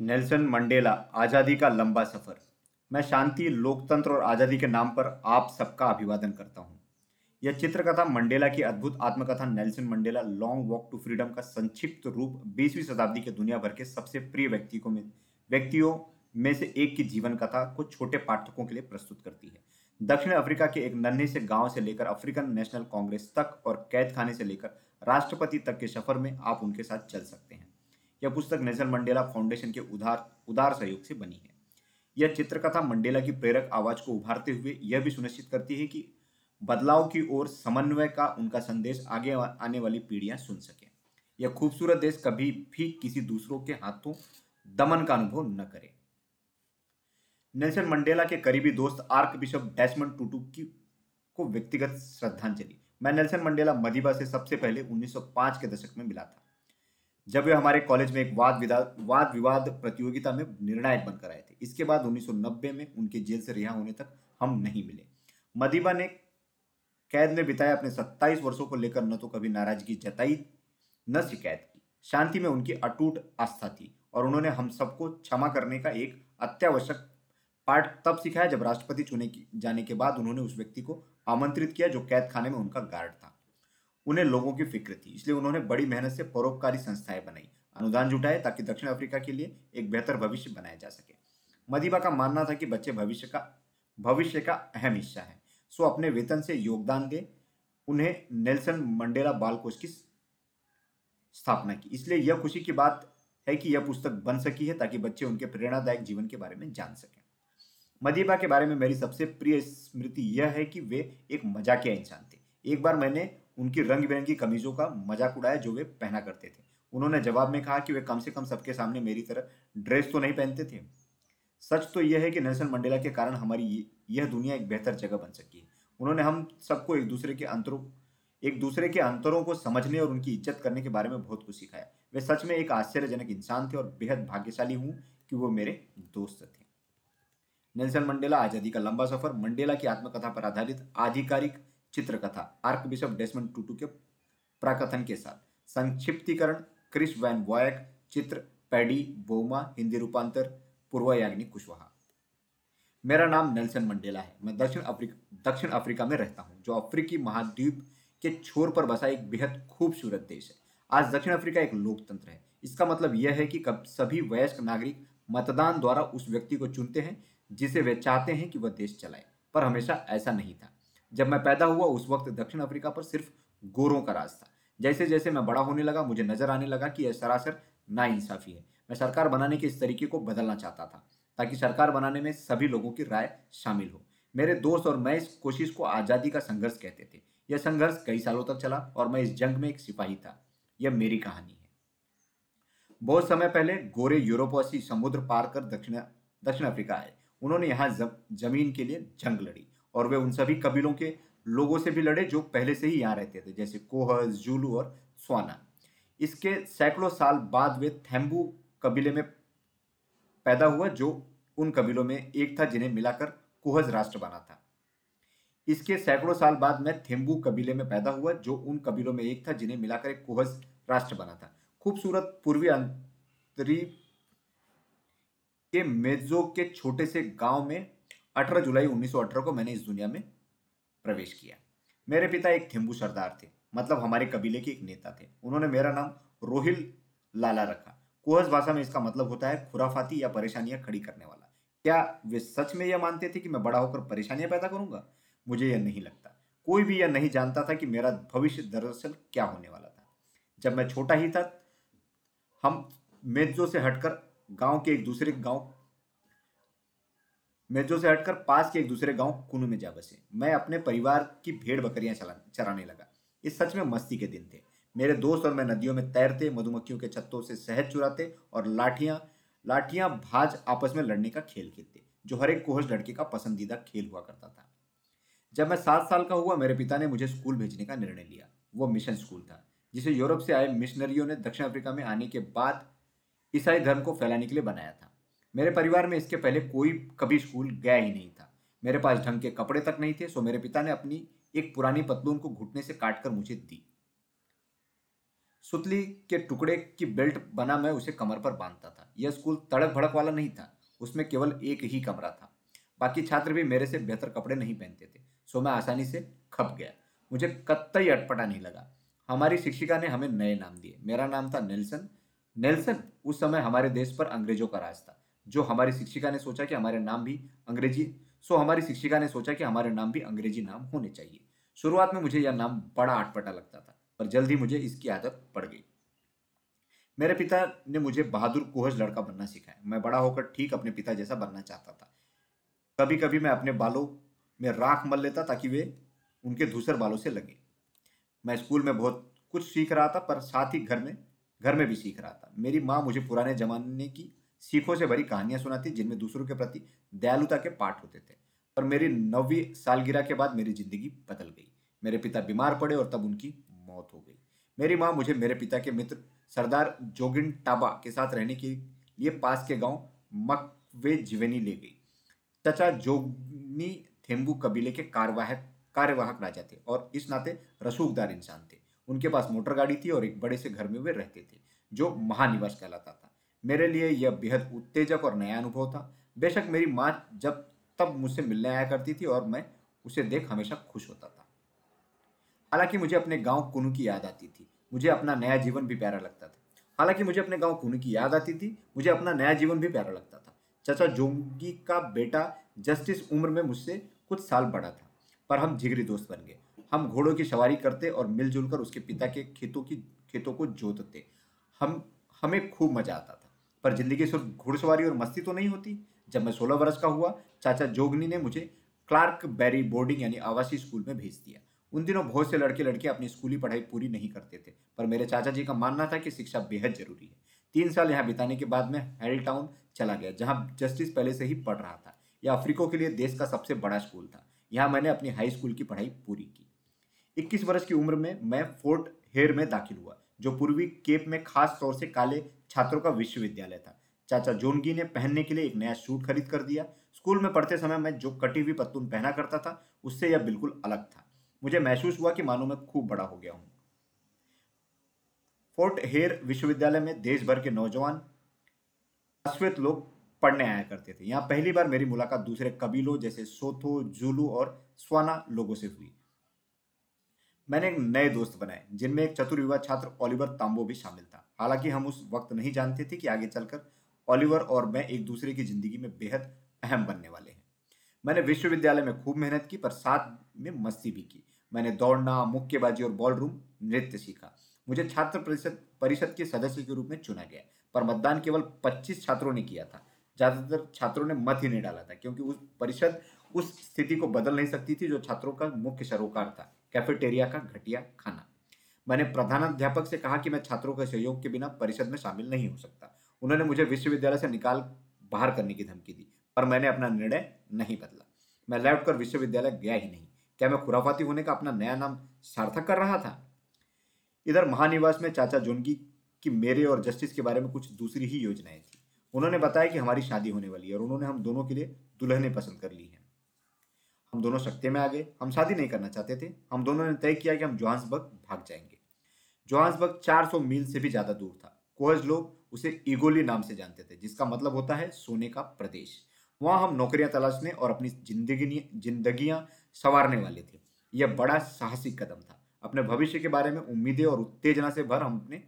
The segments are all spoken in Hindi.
नेल्सन मंडेला आज़ादी का लंबा सफ़र। मैं शांति, लोकतंत्र और आज़ादी के नाम पर आप सबका अभिवादन करता हूँ। यह चित्रकथा मंडेला की अद्भुत आत्मकथा Nelson Mandela long walk to freedom का संक्षिप्त रूप 20वीं शताब्दी के दुनिया भर के सबसे प्रिय व्यक्ति को में व्यक्तियों में से एक की जीवन कथा को छोटे पाठकों के लिए प्रस्तुत करती है। दक्षिण अफ्रीका के एक नन्हे से गाँव से लेकर अफ्रीकन नेशनल कांग्रेस तक और कैद खाने से लेकर राष्ट्रपति तक के सफ़र में आप उनके साथ चल सकते हैं। यह पुस्तक नेल्सन मंडेला फाउंडेशन के उधार, उदार सहयोग से बनी है। यह चित्रकथा मंडेला की प्रेरक आवाज़ को उभारते हुए यह भी सुनिश्चित करती है कि बदलाव की ओर समन्वय का उनका संदेश आगे आने वाली पीढ़ियाँ सुन सकें। यह खूबसूरत देश कभी भी किसी दूसरों के हाथों दमन का अनुभव न करे। नेल्सन मंडेला के करीबी दोस्त आर्क बिशप डैसमंड टूटू की, को व्यक्तिगत श्रद्धांजलि। मैं नेल्सन मंडेला मदिबा से सबसे पहले 1905 के दशक में मिला था। जब वे हमारे कॉलेज में एक वाद विवाद वाद विवाद प्रतियोगिता में निर्णायक बनकर आए थे। इसके बाद 1990 में उनके जेल से रिहा होने तक हम नहीं मिले। मदीबा ने कैद में बिताए अपने 27 वर्षों को लेकर न तो कभी नाराज़गी जताई, न शिकायत की। शांति में उनकी अटूट आस्था थी और उन्होंने हम सबको क्षमा करने का एक अत्यावश्यक पाठ तब सिखाया जब राष्ट्रपति चुने जाने के बाद उन्होंने उस व्यक्ति को आमंत्रित किया जो कैद खाने में उनका गार्ड था। उन्हें लोगों की फ़िक्र थी, इसलिए उन्होंने बड़ी मेहनत से परोपकारी संस्थाएँ बनाई, अनुदान जुटाए ताकि दक्षिण अफ्रीका के लिए एक बेहतर भविष्य बनाया जा सके। मदीबा का मानना था कि बच्चे भविष्य का भविष्य का अहम हिस्सा है। सो अपने वेतन से योगदान दे, उन्हें नेल्सन मंडेला बाल कोष की स्थापना की। इसलिए यह खुशी की बात है कि यह पुस्तक बन सकी है ताकि बच्चे उनके प्रेरणादायक जीवन के बारे में जान सकें। मदीबा के बारे में मेरी सबसे प्रिय स्मृति यह है कि वे एक मजाकिया इंसान थे। एक बार मैंने उनकी रंग बिरंगी कमीजों का मज़ाक उड़ाया जो वे पहना करते थे। उन्होंने जवाब में कहा कि वे कम से कम सबके सामने मेरी तरह ड्रेस तो नहीं पहनते थे। सच तो यह है कि नेल्सन मंडेला के कारण हमारी यह दुनिया एक बेहतर जगह बन सकी है। उन्होंने हम सबको एक दूसरे के अंतरों, एक दूसरे के अंतरों को समझने और उनकी इज़्ज़त करने के बारे में बहुत कुछ सिखाया। वे सच में एक आश्चर्यजनक इंसान थे और बेहद भाग्यशाली हूँ कि वो मेरे दोस्त थे। नेल्सन मंडेला आज़ादी का लंबा सफ़र, मंडेला की आत्मकथा पर आधारित आधिकारिक चित्रकथा आर्क बिशप डेस्मंड टूटू के प्राकथन के साथ। संक्षिप्तीकरण, क्रिस वैन वॉयक, चित्र, पैडी, बोमा, हिंदी रूपांतर पूर्व याग्नि कुशवाहा। मेरा नाम नेल्सन मंडेला है। मैं दक्षिण अफ्रीका दक्षिण अफ्रीका में रहता हूँ, जो अफ्रीकी महाद्वीप के छोर पर बसा एक बेहद खूबसूरत देश है। आज दक्षिण अफ्रीका एक लोकतंत्र है। इसका मतलब यह है कि कब सभी वयस्क नागरिक मतदान द्वारा उस व्यक्ति को चुनते हैं, जिसे वे चाहते हैं कि वह देश चलाए। पर हमेशा ऐसा नहीं था। जब मैं पैदा हुआ, उस वक्त दक्षिण अफ्रीका पर सिर्फ़ गोरों का राज था। जैसे जैसे मैं बड़ा होने लगा, मुझे नज़र आने लगा कि यह सरासर नाइंसाफी है। मैं सरकार बनाने के इस तरीके को बदलना चाहता था, ताकि सरकार बनाने में सभी लोगों की राय शामिल हो। मेरे दोस्त और मैं इस कोशिश को आज़ादी का संघर्ष कहते थे। यह संघर्ष कई सालों तक चला और मैं इस जंग में एक सिपाही था। यह मेरी कहानी है। बहुत समय पहले गोरे यूरोपवासी समुद्र पार कर दक्षिण दक्षिण अफ्रीका आए। उन्होंने यहाँ ज़मीन के लिए जंग लड़ी। और वे उन सभी कबीलों के लोगों से भी लड़े जो पहले से ही यहाँ रहते थे, जैसे कोहज जूलू और स्वाना। इसके सैकड़ों साल बाद वे थेम्बू कबीले में पैदा हुआ, जो उन कबीलों में एक था जिन्हें मिलाकर कोहज राष्ट्र बना था। इसके सैकड़ों साल बाद मैं थेम्बू कबीले में पैदा हुआ, जो उन कबीलों में एक था जिन्हें मिलाकर एक कोहज राष्ट्र बना था। खूबसूरत पूर्वी अंतरी के मेजो के छोटे से गाँव में 18 जुलाई 1918 को मैंने इस दुनिया में प्रवेश किया। मेरे पिता एक थिम्बू सरदार थे मतलब हमारे कबीले के एक नेता थे। उन्होंने मेरा नाम रोहिल लाला रखा। कोहस भाषा में इसका मतलब होता है खुराफाती या परेशानियाँ खड़ी करने वाला। क्या वे सच में यह मानते थे कि मैं बड़ा होकर परेशानियाँ पैदा करूँगा? मुझे यह नहीं लगता। कोई भी यह नहीं जानता था कि मेरा भविष्य दरअसल क्या होने वाला था। जब मैं छोटा ही था, हम मेजो से हटकर गाँव के एक दूसरे गाँव मेजो से हटकर पास के एक दूसरे गाँव कुनु में जा बसे। मैं अपने परिवार की भेड़ बकरियाँ चराने लगा। इस सच में मस्ती के दिन थे। मेरे दोस्त और मैं नदियों में तैरते, मधुमक्खियों के छत्तों से शहद चुराते और लाठियाँ लाठियाँ भाज आपस में लड़ने का खेल खेलते, जो हर एक कोहज लड़के का पसंदीदा खेल हुआ करता था। जब मैं सात साल का हुआ, मेरे पिता ने मुझे स्कूल भेजने का निर्णय लिया। वो मिशन स्कूल था, जिसे यूरोप से आए मिशनरियों ने दक्षिण अफ्रीका में आने के बाद ईसाई धर्म को फैलाने के लिए बनाया था। मेरे परिवार में इसके पहले कोई कभी स्कूल गया ही नहीं था। मेरे पास ढंग के कपड़े तक नहीं थे, सो मेरे पिता ने अपनी एक पुरानी पतलून को घुटने से काटकर मुझे दी। सुतली के टुकड़े की बेल्ट बना मैं उसे कमर पर बांधता था। यह स्कूल तड़क भड़क वाला नहीं था, उसमें केवल एक ही कमरा था। बाकी छात्र भी मेरे से बेहतर कपड़े नहीं पहनते थे, सो मैं आसानी से खप गया। मुझे कत्तई अटपटा नहीं लगा। हमारी शिक्षिका ने हमें नए नाम दिए। मेरा नाम था नेल्सन। नेल्सन उस समय हमारे देश पर अंग्रेज़ों का राज था। जो हमारी शिक्षिका ने सोचा कि हमारे नाम भी अंग्रेज़ी, सो हमारी शिक्षिका ने सोचा कि हमारे नाम भी अंग्रेज़ी नाम होने चाहिए। शुरुआत में मुझे यह नाम बड़ा अटपटा लगता था, पर जल्द ही मुझे इसकी आदत पड़ गई। मेरे पिता ने मुझे बहादुर कुहज लड़का बनना सिखाया। मैं बड़ा होकर ठीक अपने पिता जैसा बनना चाहता था। कभी कभी मैं अपने बालों में राख मल लेता ताकि वे उनके दूसर बालों से लगे। मैं स्कूल में बहुत कुछ सीख रहा था, पर साथ ही घर में घर में भी सीख रहा था। मेरी माँ मुझे पुराने जमाने की सीखों से भरी कहानियाँ सुनाती, जिनमें दूसरों के प्रति दयालुता के पाठ होते थे। पर मेरी नौवीं सालगिरह के बाद मेरी ज़िंदगी बदल गई। मेरे पिता बीमार पड़े और तब उनकी मौत हो गई। मेरी माँ मुझे मेरे पिता के मित्र सरदार जोगिन टाबा के साथ रहने के लिए पास के गाँव मकवे जिवेनी ले गई। चचा जोगनी थेम्बू कबीले के कार्यवाहक कार्यवाहक राजा थे और इस नाते रसूखदार इंसान थे। उनके पास मोटर गाड़ी थी और एक बड़े से घर में वे रहते थे, जो महानिवास कहलाता था। मेरे लिए यह बेहद उत्तेजक और नया अनुभव था। बेशक मेरी माँ जब तब मुझसे मिलने आया करती थी और मैं उसे देख हमेशा खुश होता था। हालाँकि मुझे अपने गाँव कुनू की याद आती थी। मुझे अपना नया जीवन भी प्यारा लगता था। हालाँकि मुझे अपने गाँव कुनू की याद आती थी। मुझे अपना नया जीवन भी प्यारा लगता था। चाचा जोंगी का बेटा जस्टिस उम्र में मुझसे कुछ साल बड़ा था, पर हम जिगरी दोस्त बन गए। हम घोड़ों की सवारी करते और मिलजुल कर उसके पिता के खेतों की, खेतों को जोतते। हम, हमें खूब मज़ा आता था। पर ज़िंदगी सिर्फ़ घुड़सवारी और मस्ती तो नहीं होती। जब मैं सोलह वर्ष का हुआ, चाचा जोगनी ने मुझे क्लार्क बैरी बोर्डिंग यानी आवासीय स्कूल में भेज दिया। उन दिनों बहुत से लड़के लड़के अपनी स्कूली पढ़ाई पूरी नहीं करते थे, पर मेरे चाचा जी का मानना था कि शिक्षा बेहद ज़रूरी है। तीन साल यहाँ बिताने के बाद मैं हेल टाउन चला गया, जहाँ जस्टिस पहले से ही पढ़ रहा था। यह अफ्रीकों के लिए देश का सबसे बड़ा स्कूल था। यहाँ मैंने अपनी हाई स्कूल की पढ़ाई पूरी की। इक्कीस वर्ष की उम्र में मैं फोर्ट हेयर में दाखिल हुआ, जो पूर्वी केप में खास तौर से काले छात्रों का विश्वविद्यालय था। चाचा जोनगी ने पहनने के लिए एक नया सूट खरीद कर दिया। स्कूल में पढ़ते समय मैं जो कटी हुई पत्तून पहना करता था, उससे यह बिल्कुल अलग था। मुझे महसूस हुआ कि मानो मैं खूब बड़ा हो गया हूँ। फोर्ट हेयर विश्वविद्यालय में देश भर के नौजवान अश्वेत लोग पढ़ने आया करते थे। यहाँ पहली बार मेरी मुलाकात दूसरे कबीलों जैसे सोथो, जुलू और स्वाना लोगों से हुई। मैंने एक नए दोस्त बनाए, जिनमें एक चतुर युवा छात्र ओलिवर तांबो भी शामिल था। हालाँकि हम उस वक्त नहीं जानते थे कि आगे चलकर ओलिवर और मैं एक दूसरे की ज़िंदगी में बेहद अहम बनने वाले हैं। मैंने विश्वविद्यालय में खूब मेहनत की, पर साथ में मस्ती भी की। मैंने दौड़ना, मुक्केबाजी और बॉल रूम नृत्य सीखा। मुझे छात्र परिषद परिषद के सदस्य के रूप में चुना गया, पर मतदान केवल 25 छात्रों ने किया था। ज़्यादातर छात्रों ने मत ही नहीं डाला था, क्योंकि उस परिषद उस स्थिति को बदल नहीं सकती थी, जो छात्रों का मुख्य सरोकार था। कैफेटेरिया का घटिया खाना। मैंने प्रधानाध्यापक से कहा कि मैं छात्रों के सहयोग के बिना परिषद में शामिल नहीं हो सकता। उन्होंने मुझे विश्वविद्यालय से निकाल बाहर करने की धमकी दी, पर मैंने अपना निर्णय नहीं बदला। मैं लौट कर विश्वविद्यालय गया ही नहीं। क्या मैं खुराफाती होने का अपना नया नाम सार्थक कर रहा था? इधर महानिवास में चाचा जोनगी की मेरे और जस्टिस के बारे में कुछ दूसरी ही योजनाएँ थी। उन्होंने बताया कि हमारी शादी होने वाली है और उन्होंने हम दोनों के लिए दुल्हने पसंद कर ली हैं। हम दोनों शक्ति में आ गए। हम शादी नहीं करना चाहते थे। हम दोनों ने तय किया कि हम जोहान्सबर्ग भाग जाएँगे। जोहान्सबर्ग 400 मील से भी ज़्यादा दूर था। कोहज लोग उसे ईगोली नाम से जानते थे, जिसका मतलब होता है सोने का प्रदेश। वहाँ हम नौकरियाँ तलाशने और अपनी ज़िंदगी जिंदगियाँ संवारने वाले थे। यह बड़ा साहसिक कदम था। अपने भविष्य के बारे में उम्मीदें और उत्तेजना से भर हमने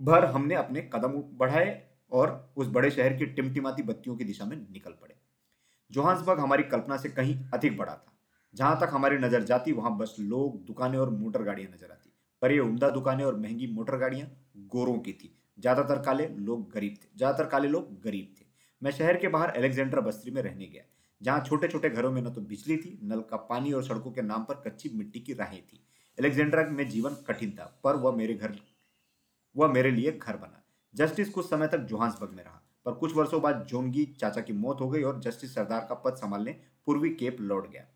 भर हमने अपने कदम बढ़ाए और उस बड़े शहर की टिमटिमाती बत्तियों की दिशा में निकल पड़े। जोहान्सबर्ग हमारी कल्पना से कहीं अधिक बड़ा था। जहाँ तक हमारी नज़र जाती, वहाँ बस लोग, दुकानें और मोटर गाड़ियाँ नज़र आती। पर ये उमदा दुकानें और महँगी मोटर गाड़ियाँ गोरों की थी। ज़्यादातर काले लोग गरीब थे। ज़्यादातर काले लोग गरीब थे। मैं शहर के बाहर एलेक्जेंडर बस्ती में रहने गया, जहाँ छोटे छोटे घरों में न तो बिजली थी, नल का पानी और सड़कों के नाम पर कच्ची मिट्टी की राहें थी। एलेक्जेंड्रा में जीवन कठिन था, पर वह मेरे घर, वह मेरे लिए घर बना। जस्टिस कुछ समय तक जोहान्सबर्ग में रहा। पर कुछ वर्षों बाद जोंगी चाचा की मौत हो गई और जस्टिस सरदार का पद संभालने पूर्वी केप लौट गया।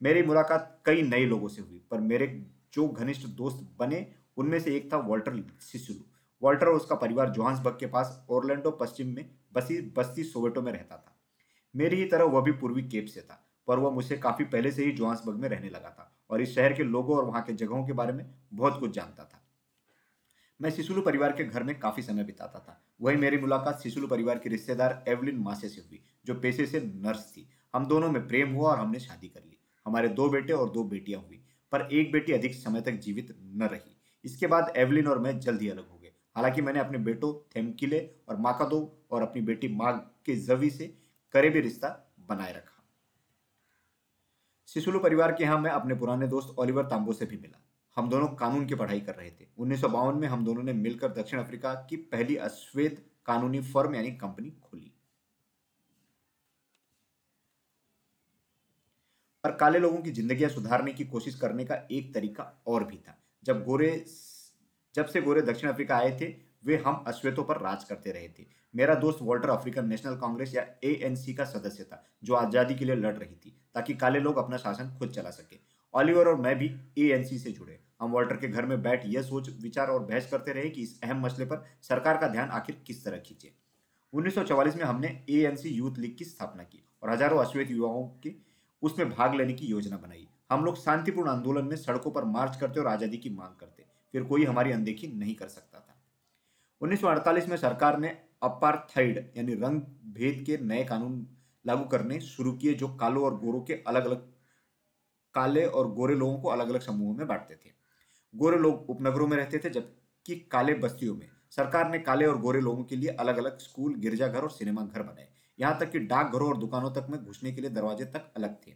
मेरी मुलाकात कई नए लोगों से हुई, पर मेरे जो घनिष्ठ दोस्त बने, उनमें से एक था वॉल्टर सिसुलू। वॉल्टर और उसका परिवार जोहान्सबर्ग के पास ओरलैंडो, पश्चिम में बसी, बस्ती सोवेटो में रहता था। मेरी ही तरह वह भी पूर्वी केप से था, पर वह मुझसे काफ़ी पहले से ही जोहान्सबर्ग में रहने लगा था और इस शहर के लोगों और वहाँ के जगहों के बारे में बहुत कुछ जानता था। मैं सिसुलू परिवार के घर में काफ़ी समय बिताता था। वही मेरी मुलाकात सिसुलू परिवार की रिश्तेदार एवलिन मासे से हुई, जो पेशे से नर्स थी। हम दोनों में प्रेम हुआ और हमने शादी कर ली। हमारे दो बेटे और दो बेटियाँ हुई, पर एक बेटी अधिक समय तक जीवित न रही। इसके बाद एवलिन और मैं जल्द ही अलग हो गए। हालाँकि मैंने अपने बेटों, थेमकिले और माकादो और अपनी बेटी माँ के जवी से करीबी रिश्ता बनाए रखा। सिसुलू परिवार के यहाँ मैं अपने पुराने दोस्त ओलिवर तांबो से भी मिला। हम दोनों कानून की पढ़ाई कर रहे थे। उन्नीस सौ बावन में हम दोनों ने मिलकर दक्षिण अफ्रीका की पहली अश्वेत कानूनी फर्म यानी कंपनी खोली। पर काले लोगों की जिंदगियाँ सुधारने की कोशिश करने का एक तरीका और भी था। जब गोरे जब से गोरे दक्षिण अफ्रीका आए थे, वे हम अश्वेतों पर राज करते रहे थे। मेरा दोस्त वॉल्टर अफ्रीकन नेशनल कांग्रेस या एएनसी का सदस्य था, जो आज़ादी के लिए लड़ रही थी, ताकि काले लोग अपना शासन खुद चला सके। ऑलिवर और मैं भी ए से जुड़े। हम वॉल्टर के घर में बैठ यह सोच, विचार और बहस करते रहे कि इस अहम मसले पर सरकार का ध्यान आखिर किस तरह खींचे। 1944 में हमने ए यूथ लीग की स्थापना की और हज़ारों अश्वेत युवाओं के उसमें भाग लेने की योजना बनाई। हम लोग शांतिपूर्ण आंदोलन में सड़कों पर मार्च करते और आज़ादी की मांग करते। फिर कोई हमारी अनदेखी नहीं कर सकता था। 1948 में सरकार ने अपार्थाइड यानी रंग भेद के नए कानून लागू करने शुरू किए जो कालो और गोरों के अलग अलग काले और गोरे लोगों को अलग अलग समूहों में बांटते थे। गोरे लोग उपनगरों में रहते थे, जबकि काले बस्तियों में। सरकार ने काले और गोरे लोगों के लिए अलग अलग स्कूल, गिरजाघर और सिनेमा घर बनाए। यहाँ तक कि डाकघरों और दुकानों तक में घुसने के लिए दरवाजे तक अलग थे।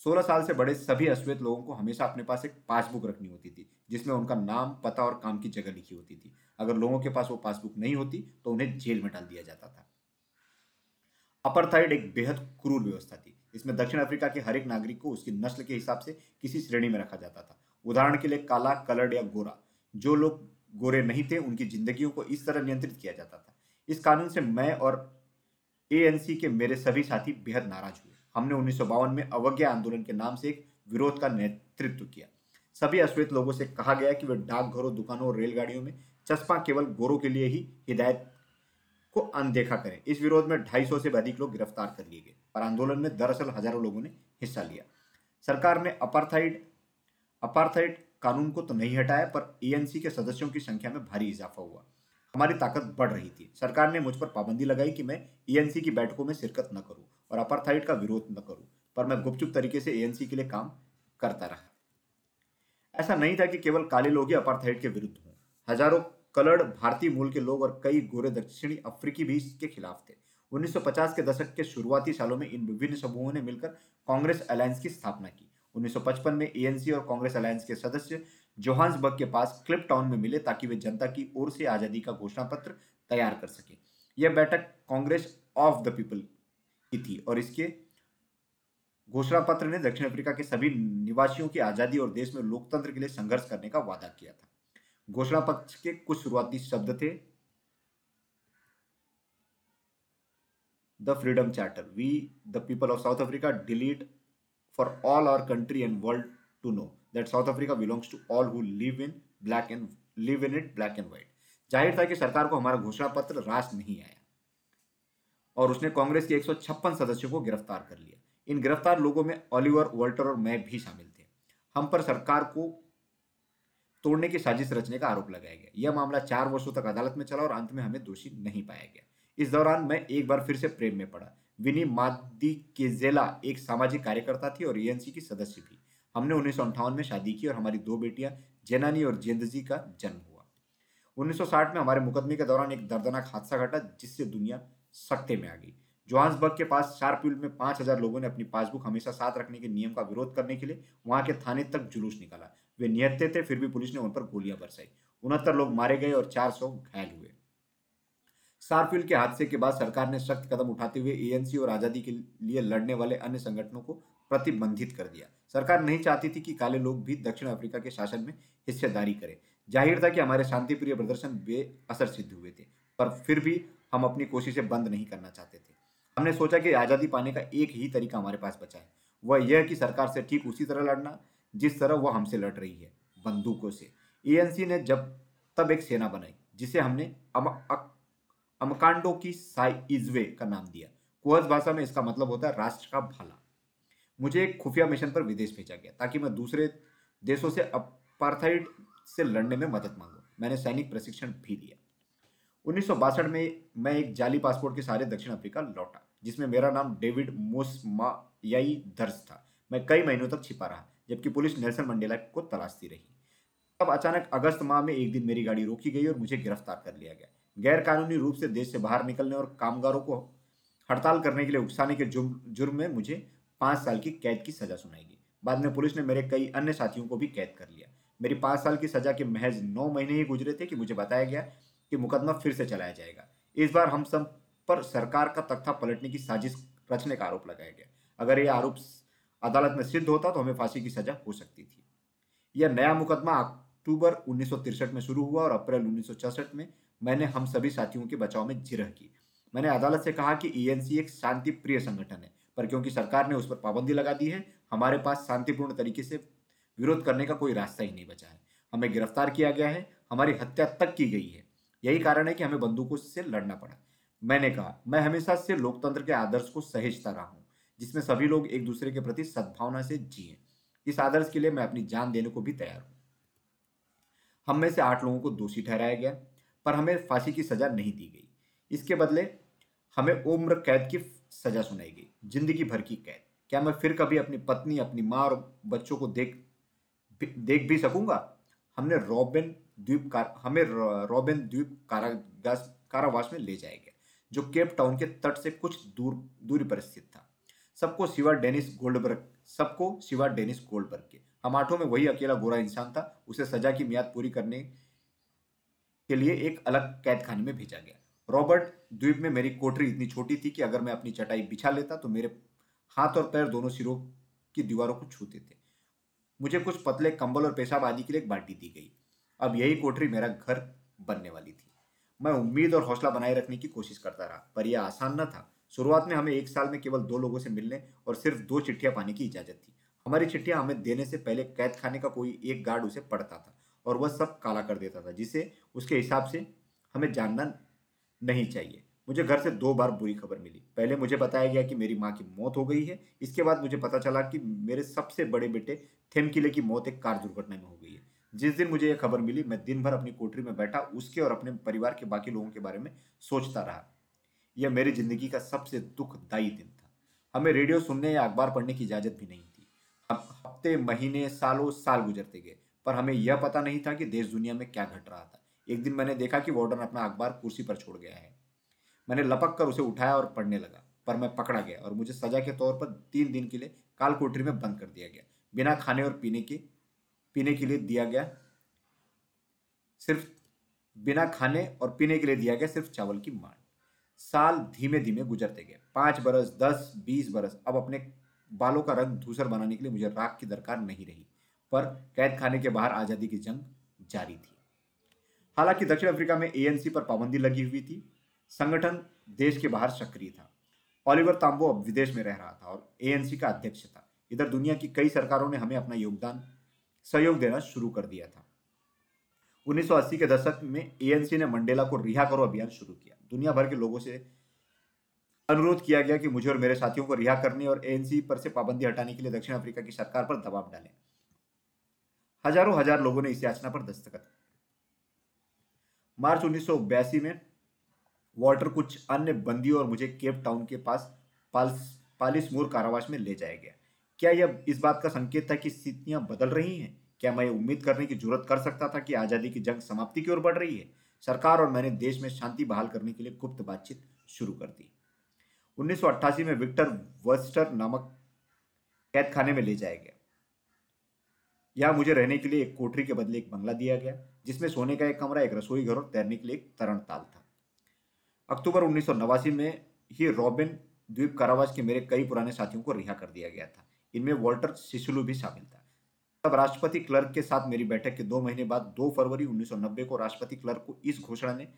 सोलह साल से बड़े सभी अश्वेत लोगों को हमेशा अपने पास एक पासबुक रखनी होती थी, जिसमें उनका नाम, पता और काम की जगह लिखी होती थी। अगर लोगों के पास वो पासबुक नहीं होती तो उन्हें जेल में डाल दिया जाता था। अपर थाइड एक बेहद क्रूर व्यवस्था थी। इसमें दक्षिण अफ्रीका के हर एक नागरिक को उसकी नस्ल के हिसाब से किसी श्रेणी में रखा जाता था। उदाहरण के लिए काला, कलर्ड या गोरा। जो लोग गोरे नहीं थे, उनकी जिंदगियों को इस तरह नियंत्रित किया जाता था। इस कानून से मैं और एएनसी के मेरे सभी साथी बेहद नाराज़ हुए। हमने उन्नीस सौ बावन में अवज्ञा आंदोलन के नाम से एक विरोध का नेतृत्व किया। सभी अश्वेत लोगों से कहा गया कि वे डाकघरों, दुकानों और रेलगाड़ियों में चस्पा केवल गोरों के लिए ही हिदायत को अनदेखा करें। इस विरोध में 250 से अधिक लोग गिरफ़्तार कर लिए गए। पर आंदोलन में दरअसल हज़ारों लोगों ने हिस्सा लिया। सरकार ने अपार्थाइड अपार्थाइड कानून को तो नहीं हटाया, पर एएनसी के सदस्यों की संख्या में भारी इजाफा हुआ। हमारी ताकत बढ़ रही थी। सरकार ने मुझ पर पाबंदी लगाई कि मैं एएनसी की बैठकों में शिरकत न करूँ और अपार्थाइड का विरोध न करूँ, पर मैं गुपचुप तरीके से एएनसी के लिए काम करता रहा। ऐसा नहीं था कि केवल काले लोग ही अपार्थाइड के विरुद्ध हों। हज़ारों कलर्ड भारतीय मूल के लोग और कई गोरे दक्षिणी अफ्रीकी भी इसके खिलाफ थे। 1950 के दशक के शुरुआती सालों में इन विभिन्न समूहों ने मिलकर कांग्रेस अलायंस की स्थापना की। 1955 में एएनसी और कांग्रेस अलायंस के सदस्य जोहान्सबर्ग के पास क्लिप टाउन में मिले ताकि वे जनता की ओर से आज़ादी का घोषणा पत्र तैयार कर सके। यह बैठक कांग्रेस ऑफ़ द पीपल की थी और इसके घोषणा पत्र ने दक्षिण अफ्रीका के सभी निवासियों की आज़ादी और देश में लोकतंत्र के लिए संघर्ष करने का वादा किया था। घोषणा पत्र के कुछ शुरुआती शब्द थे। The freedom charter we the people of South Africa delete for all our country and world to know that South Africa belongs to all who live in black and live in it black and white ज़ाहिर था कि सरकार को हमारा घोषणा पत्र रास नहीं आया। और उसने कांग्रेस के एक सौ छप्पन सदस्यों को गिरफ़्तार कर लिया। इन गिरफ़्तार लोगों में ऑलिवर, वॉल्टर और मैं भी शामिल थे। हम पर सरकार को तोड़ने की साजिश रचने का आरोप लगाया गया। यह मामला चार वर्षों तक अदालत में चला और अंत में हमें दोषी नहीं पाया गया। इस दौरान मैं एक बार फिर से प्रेम में पड़ा। विनी मादी केजेला एक सामाजिक कार्यकर्ता थी और एएनसी की सदस्य भी। हमने उन्नीस में शादी की और हमारी दो बेटियाँ, जेनानी और जेंदजी का जन्म हुआ। 1960 में हमारे मुकदमे के दौरान एक दर्दनाक हादसा घटा जिससे दुनिया सख्ते में आ गई। जोहान्सबर्ग के पास शार्पविल में पाँच हज़ार लोगों ने अपनी पासबुक हमेशा साथ रखने के नियम का विरोध करने के लिए वहाँ के थाने तक जुलूस निकाला। वे निहत्ते थे, फिर भी पुलिस ने उन पर गोलियाँ बरसाई। उनहत्तर लोग मारे गए और चार सौ घायल हुए। सारफील्ड के हादसे के बाद सरकार ने सख्त कदम उठाते हुए एएनसी और आज़ादी के लिए लड़ने वाले अन्य संगठनों को प्रतिबंधित कर दिया। सरकार नहीं चाहती थी कि काले लोग भी दक्षिण अफ्रीका के शासन में हिस्सेदारी करें। ज़ाहिर था कि हमारे शांतिप्रिय प्रदर्शन बेअसर सिद्ध हुए थे पर फिर भी हम अपनी कोशिशें बंद नहीं करना चाहते थे। हमने सोचा कि आज़ादी पाने का एक ही तरीका हमारे पास बचा है वह यह कि सरकार से ठीक उसी तरह लड़ना जिस तरह वह हमसे लड़ रही है बंदूकों से। एएनसी ने जब तब एक सेना बनाई जिसे हमने अम, अमकांडो की साइजवे का नाम दिया। कुहज भाषा में इसका मतलब होता है राष्ट्र का भला। मुझे एक खुफिया मिशन पर विदेश भेजा गया, ताकि मैं दूसरे देशों से अपार्थाइड से लड़ने में मदद मांगू। मैंने सैनिक प्रशिक्षण भी लिया। उन्नीस में मैं एक जाली पासपोर्ट के सहारे दक्षिण अफ्रीका लौटा, जिसमें मेरा नाम डेविड मोसमायाई दर्ज था। मैं कई महीनों तक छिपा रहा, जबकि पुलिस नेल्सन मंडेला को तलाशती रही। तब अचानक अगस्त माह में एक दिन मेरी गाड़ी रोकी गई और मुझे गिरफ़्तार कर लिया गया। गैर कानूनी रूप से देश से बाहर निकलने और कामगारों को हड़ताल करने के लिए उकसाने के जुर्म में मुझे पाँच साल की कैद की सजा सुनाई गई बाद में पुलिस ने मेरे कई अन्य साथियों को भी कैद कर लिया। मेरी पाँच साल की सजा के महज नौ महीने ही गुजरे थे कि मुझे बताया गया कि मुकदमा फिर से चलाया जाएगा। इस बार हम सब पर सरकार का तख्ता पलटने की साजिश रचने का आरोप लगाया गया। अगर यह आरोप अदालत में सिद्ध होता तो हमें फांसी की सजा हो सकती थी। यह नया मुकदमा अक्टूबर उन्नीस में शुरू हुआ और अप्रैल उन्नीस में मैंने हम सभी साथियों के बचाव में जिरह की। मैंने अदालत से कहा कि ईएनसी एक शांति प्रिय संगठन है, पर क्योंकि सरकार ने उस पर पाबंदी लगा दी है, हमारे पास शांतिपूर्ण तरीके से विरोध करने का कोई रास्ता ही नहीं बचा है। हमें गिरफ़्तार किया गया है, हमारी हत्या तक की गई है। यही कारण है कि हमें बंदूकों से लड़ना पड़ा। मैंने कहा, मैं हमेशा से लोकतंत्र के आदर्श को सहेजता रहा हूँ, जिसमें सभी लोग एक दूसरे के प्रति सद्भावना से जिए। इस आदर्श के लिए मैं अपनी जान देने को भी तैयार हूँ। हम में से आठ लोगों को दोषी ठहराया गया। पर हमें फांसी की सजा नहीं दी गई। इसके बदले हमें उम्र कैद की सजा सुनाई गई, ज़िंदगी भर की कैद। क्या मैं फिर कभी अपनी पत्नी, अपनी माँ और बच्चों को देख देख भी सकूँगा? हमने रॉबिन द्वीप कार, हमें रॉबिन द्वीप कारागास, कारावास में ले जाया गया, जो केप टाउन के तट से कुछ दूर, दूरी पर स्थित था। सबको सिवा डेनिस गोल्डबर्ग, सबको सिवा डेनिस गोल्डबर्ग के। हम आठों में वही अकेला गोरा इंसान था, उसे सजा की मियाद पूरी करने के लिए एक अलग कैद खाने में भेजा गया। रॉबर्ट द्वीप में मेरी कोठरी इतनी छोटी थी कि अगर मैं अपनी चटाई बिछा लेता तो मेरे हाथ और पैर दोनों सिरों की दीवारों को छूते थे। मुझे कुछ पतले कंबल और पेशाब आदि के लिए एक बाल्टी दी गई। अब यही कोठरी मेरा घर बनने वाली थी। मैं उम्मीद और हौसला बनाए रखने की कोशिश करता रहा, पर यह आसान न था। शुरुआत में हमें एक साल में केवल दो लोगों से मिलने और सिर्फ़ दो चिट्ठियाँ पाने की इजाज़त थी। हमारी चिट्ठियाँ हमें देने से पहले कैद खाने का कोई एक गार्ड उसे पढ़ता था। और वह सब काला कर देता था, जिसे उसके हिसाब से हमें जानना नहीं चाहिए। मुझे घर से दो बार बुरी खबर मिली। पहले मुझे बताया गया कि मेरी माँ की मौत हो गई है। इसके बाद मुझे पता चला कि मेरे सबसे बड़े बेटे थेमकिले की मौत एक कार दुर्घटना में हो गई है। जिस दिन मुझे यह खबर मिली, मैं दिन भर अपनी कोठरी में बैठा, उसके और अपने परिवार के बाकी लोगों के बारे में सोचता रहा। यह मेरी ज़िंदगी का सबसे दुखदायी दिन था। हमें रेडियो सुनने या अखबार पढ़ने की इजाज़त भी नहीं थी। हफ़्ते, महीने, सालों, साल गुजरते गए। पर हमें यह पता नहीं था कि देश दुनिया में क्या घट रहा था। एक दिन मैंने देखा कि वार्डन अपना अखबार कुर्सी पर छोड़ गया है। मैंने लपक कर उसे उठाया और पढ़ने लगा, पर मैं पकड़ा गया और मुझे सजा के तौर पर तीन दिन के लिए काल कोठरी में बंद कर दिया गया। बिना खाने और पीने के पीने के लिए दिया गया, सिर्फ़ बिना खाने और पीने के लिए दिया गया सिर्फ़ चावल की मांड। साल धीमे धीमे गुजरते गए। पाँच बरस, दस, बीस बरस, अब अपने बालों का रंग धूसर बनाने के लिए मुझे राख की दरकार नहीं रही। पर कैद खाने के बाहर आज़ादी की जंग जारी थी। हालाँकि दक्षिण अफ्रीका में एएनसी पर पाबंदी लगी हुई थी। संगठन देश के बाहर सक्रिय था। ऑलिवर तांबो अब विदेश में रह रहा था और एएनसी का अध्यक्ष था। इधर दुनिया की कई सरकारों ने हमें अपना योगदान, सहयोग देना शुरू कर दिया था। 1980 के दशक में एएनसी ने मंडेला को रिहा करो अभियान शुरू किया। दुनिया भर के लोगों से अनुरोध किया गया कि मुझे और मेरे साथियों को रिहा करने और एएनसी पर से पाबंदी हटाने के लिए दक्षिण अफ्रीका की सरकार पर दबाव डालें। हज़ारों हज़ार लोगों ने इस याचना पर दस्तखत। मार्च उन्नीस सौ बयासी में वॉल्टर कुछ अन्य बंदियों और मुझे केप टाउन के पास पालिस मूर कारावास में ले जाया गया। क्या यह इस बात का संकेत था कि स्थितियाँ बदल रही हैं? क्या मैं उम्मीद करने की ज़रूरत कर सकता था कि आज़ादी की जंग समाप्ति की ओर बढ़ रही है? सरकार और मैंने देश में शांति बहाल करने के लिए गुप्त बातचीत शुरू कर दी। उन्नीस सौ अट्ठासी में विक्टर वर्स्टर नामक कैद खाने में ले जाया गया। यहाँ मुझे रहने के लिए एक कोठरी के बदले एक बंगला दिया गया, जिसमें सोने का एक कमरा, एक रसोई घर और तैरने के लिए एक तरण ताल था। अक्टूबर उन्नीस में ही रॉबिन द्वीप कारावास के मेरे कई पुराने साथियों को रिहा कर दिया गया था। इनमें वॉल्टर सिसुलू भी शामिल था। तब राष्ट्रपति क्लर्क के साथ मेरी बैठक के दो महीने बाद 2 फरवरी 1990 को राष्ट्रपति क्लर्क को इस घोषणा ने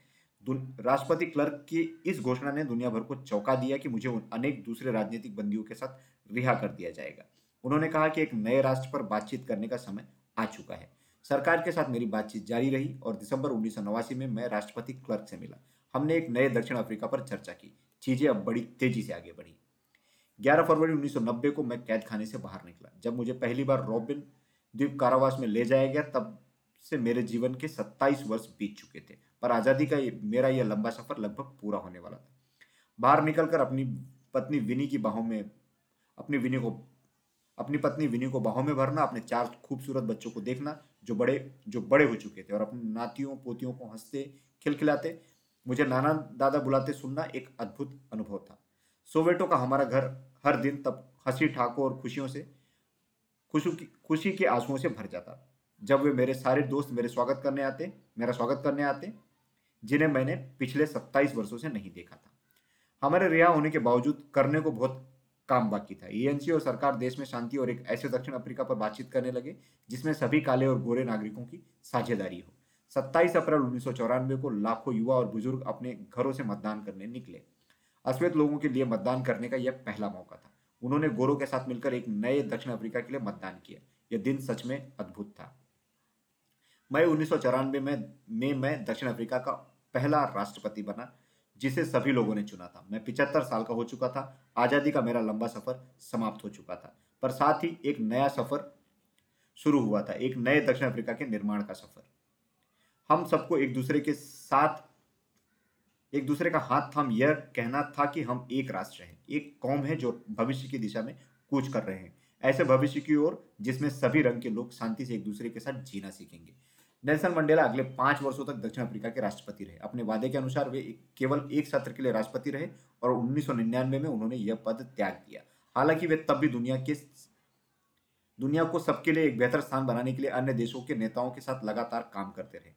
राष्ट्रपति क्लर्क की इस घोषणा ने दुनिया भर को चौंका दिया कि मुझे अनेक दूसरे राजनीतिक बंदियों के साथ रिहा कर दिया जाएगा। उन्होंने कहा कि एक नए राष्ट्र पर बातचीत करने का समय आ चुका है। सरकार के साथ मेरी बातचीत जारी रही और दिसंबर उन्नीस में मैं राष्ट्रपति क्लर्क से मिला। हमने एक नए दक्षिण अफ्रीका पर चर्चा की। चीज़ें अब बड़ी तेज़ी से आगे बढ़ी। 11 फरवरी 1990 को मैं कैद खाने से बाहर निकला। जब मुझे पहली बार रॉबिन द्वीप कारावास में ले जाया गया तब से मेरे जीवन के 27 वर्ष बीत चुके थे। पर आज़ादी का ये, मेरा यह लंबा सफ़र लगभग पूरा होने वाला था। बाहर निकलकर अपनी पत्नी विनी की बाहों में अपनी विनी को अपनी पत्नी विनी को बाहों में भरना, अपने चार खूबसूरत बच्चों को देखना, जो बड़े जो बड़े हो चुके थे और अपनी नातियों, पोतियों को हँसते, खिलखिलाते, मुझे नाना दादा बुलाते सुनना एक अद्भुत अनुभव था। सोवेटो का हमारा घर हर दिन तब हँसी ठाकों और खुशियों से, खुशी की, खुशी के आंसुओं से भर जाता। जब वे मेरे सारे दोस्त मेरे स्वागत करने आते, मेरा स्वागत करने आते, जिन्हें मैंने पिछले सत्ताईस वर्षों से नहीं देखा था। हमारे रिहा होने के बावजूद करने को बहुत काम बाकी था। एएनसी और सरकार देश में शांति और एक ऐसे दक्षिण अफ्रीका पर बातचीत करने लगे, जिसमें सभी काले और गोरे नागरिकों की साझेदारी हो। 27 अप्रैल उन्नीस सौ चौरानवे को लाखों युवा और बुज़ुर्ग अपने घरों से मतदान करने निकले। अश्वेत लोगों के लिए मतदान करने का यह पहला मौका था। उन्होंने गोरों के साथ मिलकर एक नए दक्षिण अफ्रीका के लिए मतदान किया। यह दिन सच में अद्भुत था। मई उन्नीस में में मैं दक्षिण अफ्रीका का पहला राष्ट्रपति बना। जिसे सभी लोगों ने चुना था। मैं पिचहत्तर साल का हो चुका था। आज़ादी का मेरा लंबा सफ़र समाप्त हो चुका था। पर साथ ही एक नया सफ़र शुरू हुआ था। एक नए दक्षिण अफ्रीका के निर्माण का सफ़र। हम सबको एक दूसरे के साथ, एक दूसरे का हाथ थाम यह कहना था कि हम एक राष्ट्र हैं। एक कौम है जो भविष्य की दिशा में कूच कर रहे हैं। ऐसे भविष्य की ओर जिसमें सभी रंग के लोग शांति से एक दूसरे के साथ जीना सीखेंगे। नेल्सन मंडेला अगले पाँच वर्षों तक दक्षिण अफ्रीका के राष्ट्रपति रहे। अपने वादे के अनुसार वे केवल एक सत्र के लिए राष्ट्रपति रहे और उन्नीस सौ निन्यानवे में उन्होंने यह पद त्याग दिया। हालाँकि वे तब भी दुनिया के दुनिया को सबके लिए एक बेहतर स्थान बनाने के लिए अन्य देशों के नेताओं के साथ लगातार काम करते रहे।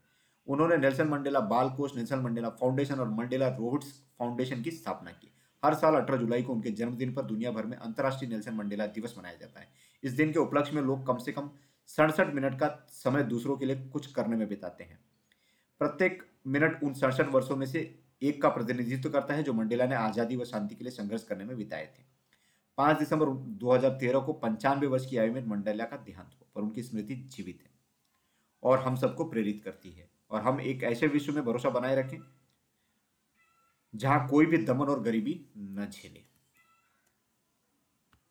उन्होंने नेल्सन मंडेला बाल कोष, नेल्सन मंडेला फाउंडेशन और मंडेला रोड्स फाउंडेशन की स्थापना की। हर साल 18 जुलाई को उनके जन्मदिन पर दुनिया भर में अंतर्राष्ट्रीय नेल्सन मंडेला दिवस मनाया जाता है। इस दिन के उपलक्ष्य में लोग कम से कम सड़सठ मिनट का समय दूसरों के लिए कुछ करने में बिताते हैं। प्रत्येक मिनट उन सड़सठ वर्षों में से एक का प्रतिनिधित्व करता है, जो मंडेला ने आज़ादी व शांति के लिए संघर्ष करने में बिताए थे। पाँच दिसंबर 2013 को पंचानवे वर्ष की आयु में मंडेला का देहांत हुआ, पर उनकी स्मृति जीवित है और हम सबको प्रेरित करती है और हम एक ऐसे विश्व में भरोसा बनाए रखें जहाँ कोई भी दमन और गरीबी न झेले।